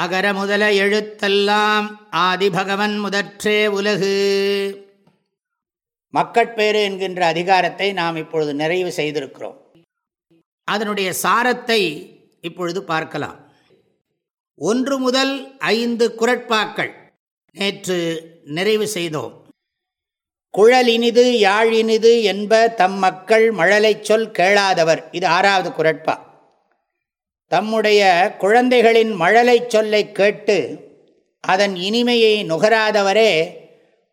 அகர முதல எழுத்தெல்லாம் ஆதிபகவன் முதற்றே உலகு. மக்கட்பேறு என்கின்ற அதிகாரத்தை நாம் இப்பொழுது நிறைவு செய்திருக்கிறோம். அதனுடைய சாரத்தை இப்பொழுது பார்க்கலாம். ஒன்று முதல் ஐந்து குரட்பாக்கள் நேற்று நிறைவு செய்தோம். குழலினிது யாழினிது என்ப தம் மக்கள் மழலை சொல் கேளாதவர். இது ஆறாவது குரட்பா. தம்முடைய குழந்தைகளின் மழலை சொல்லை கேட்டு அதன் இனிமையை நுகராதவரே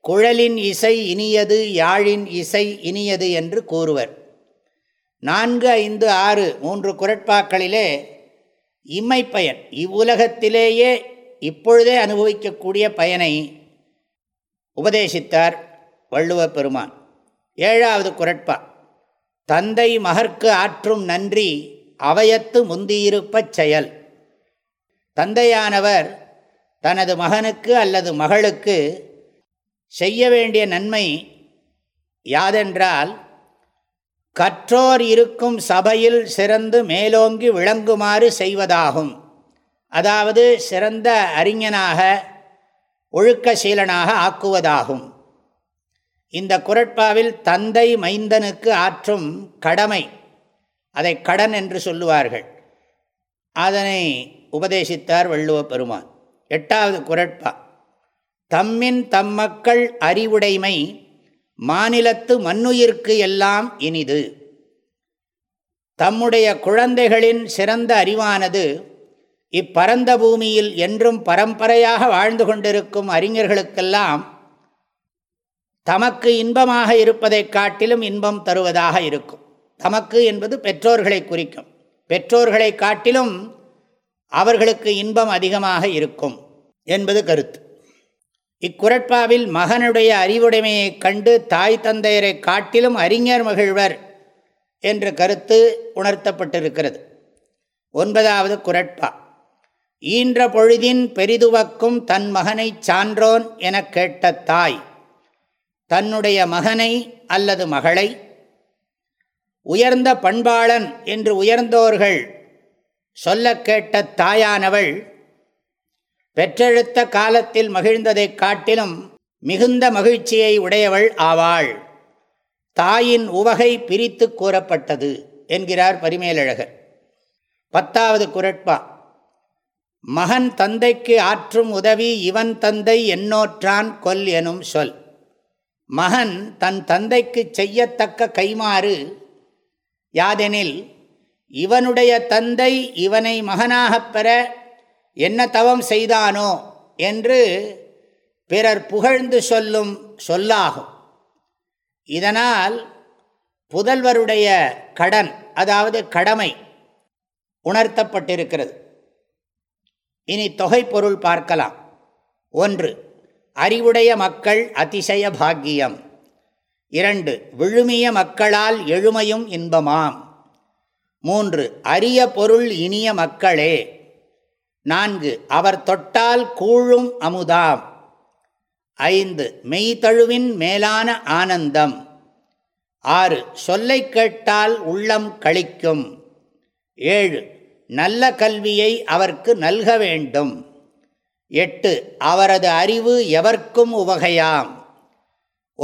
குழலின் இசை இனியது யாழின் இசை இனியது என்று கூறுவர். நான்கு ஐந்து ஆறு மூன்று குரட்பாக்களிலே இம்மை பயன் இவ்வுலகத்திலேயே இப்பொழுதே அனுபவிக்கக்கூடிய பயனை உபதேசித்தார் வள்ளுவ பெருமான். ஏழாவது குரட்பா தந்தை மகர்க்கு ஆற்றும் நன்றி அவையத்து முந்தியிருப்பச் செயல். தந்தையானவர் தனது மகனுக்கு அல்லது மகளுக்கு செய்ய வேண்டிய நன்மை யாதென்றால் கற்றோர் இருக்கும் சபையில் சிறந்து மேலோங்கி விளங்குமாறு செய்வதாகும். அதாவது சிறந்த அறிஞனாக ஒழுக்கசீலனாக ஆக்குவதாகும். இந்த குரட்பாவில் தந்தை மைந்தனுக்கு ஆற்றும் கடமை அதை கடன் என்று சொல்லுவார்கள். அதனை உபதேசித்தார் வள்ளுவ பெருமான். எட்டாவது குரட்பா. தம்மின் தம்மக்கள் அறிவுடைமை மாநிலத்து மண்ணுயிர்க்கு எல்லாம் இனிது. தம்முடைய குழந்தைகளின் சிறந்த அறிவானது இப்பரந்த பூமியில் என்றும் பரம்பரையாக வாழ்ந்து கொண்டிருக்கும் அறிஞர்களுக்கெல்லாம் தமக்கு இன்பமாக இருப்பதைக் காட்டிலும் இன்பம் தருவதாக இருக்கும். தமக்கு என்பது பெற்றோர்களை குறிக்கும். பெற்றோர்களை காட்டிலும் அவர்களுக்கு இன்பம் அதிகமாக இருக்கும் என்பது கருத்து. இக்குரட்பாவில் மகனுடைய அறிவுடைமையைக் கண்டு தாய் தந்தையரை காட்டிலும் அறிஞர் மகிழ்வர் என்ற கருத்து உணர்த்தப்பட்டிருக்கிறது. ஒன்பதாவது குரட்பா. ஈன்ற பொழுதின் பெரிதுவக்கும் தன் மகனை சான்றோன் எனக் கேட்ட தாய் தன்னுடைய மகனை அல்லது மகளை உயர்ந்த பண்பாளன் என்று உயர்ந்தோர்கள் சொல்ல கேட்ட தாயானவள் பெற்றெழுத்த காலத்தில் மகிழ்ந்ததைக் காட்டிலும் மிகுந்த மகிழ்ச்சியை உடையவள் ஆவாள். தாயின் உவகை பிரித்து கூறப்பட்டது என்கிறார் பரிமேலழகர். பத்தாவது குரட்பா. மகன் தந்தைக்கு ஆற்றும் உதவி இவன் தந்தை எண்ணோற்றான் கொல் எனும் சொல். மகன் தன் தந்தைக்கு செய்யத்தக்க கைமாறு யாதெனில் இவனுடைய தந்தை இவனை மகனாகப் பெற என்ன தவம் செய்தானோ என்று பிறர் புகழ்ந்து சொல்லும் சொல்லாகும். இதனால் புதல்வருடைய கடன் அதாவது கடமை உணர்த்தப்பட்டிருக்கிறது. இனி தொகை பொருள் பார்க்கலாம். ஒன்று அறிவுடைய மக்கள் அதிசய பாக்கியம். இரண்டு விழுமிய மக்களால் எழுமையும் இன்பமாம். மூன்று அரிய பொருள் இனிய மக்களே. நான்கு அவர் தொட்டால் கூழும் அமுதாம். ஐந்து மெய்தழுவின் மேலான ஆனந்தம். ஆறு சொல்லை கேட்டால் உள்ளம் கழிக்கும். ஏழு நல்ல கல்வியை அவர்க்கு நல்க வேண்டும். எட்டு அவரது அறிவு எவர்க்கும் உவகையாம்.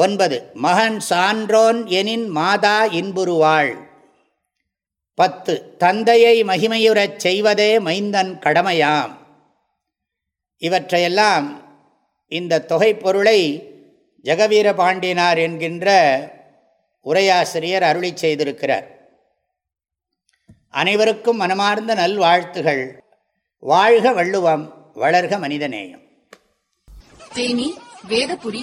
ஒன்பது மகன் சான்றோன் எனின் மாதா இன்புருவாள் பத்து தந்தையை மகிமையுறச் செய்வதே மைந்தன் கடமையாம். இவற்றையெல்லாம் இந்த தொகை பொருளை ஜெகவீர பாண்டியனார் என்கின்ற உரையாசிரியர் அருளி செய்திருக்கிறார். அனைவருக்கும் மனமார்ந்த நல்வாழ்த்துகள். வாழ்க வள்ளுவம் வளர்க மனிதநேயம். தேனி வேதபுரி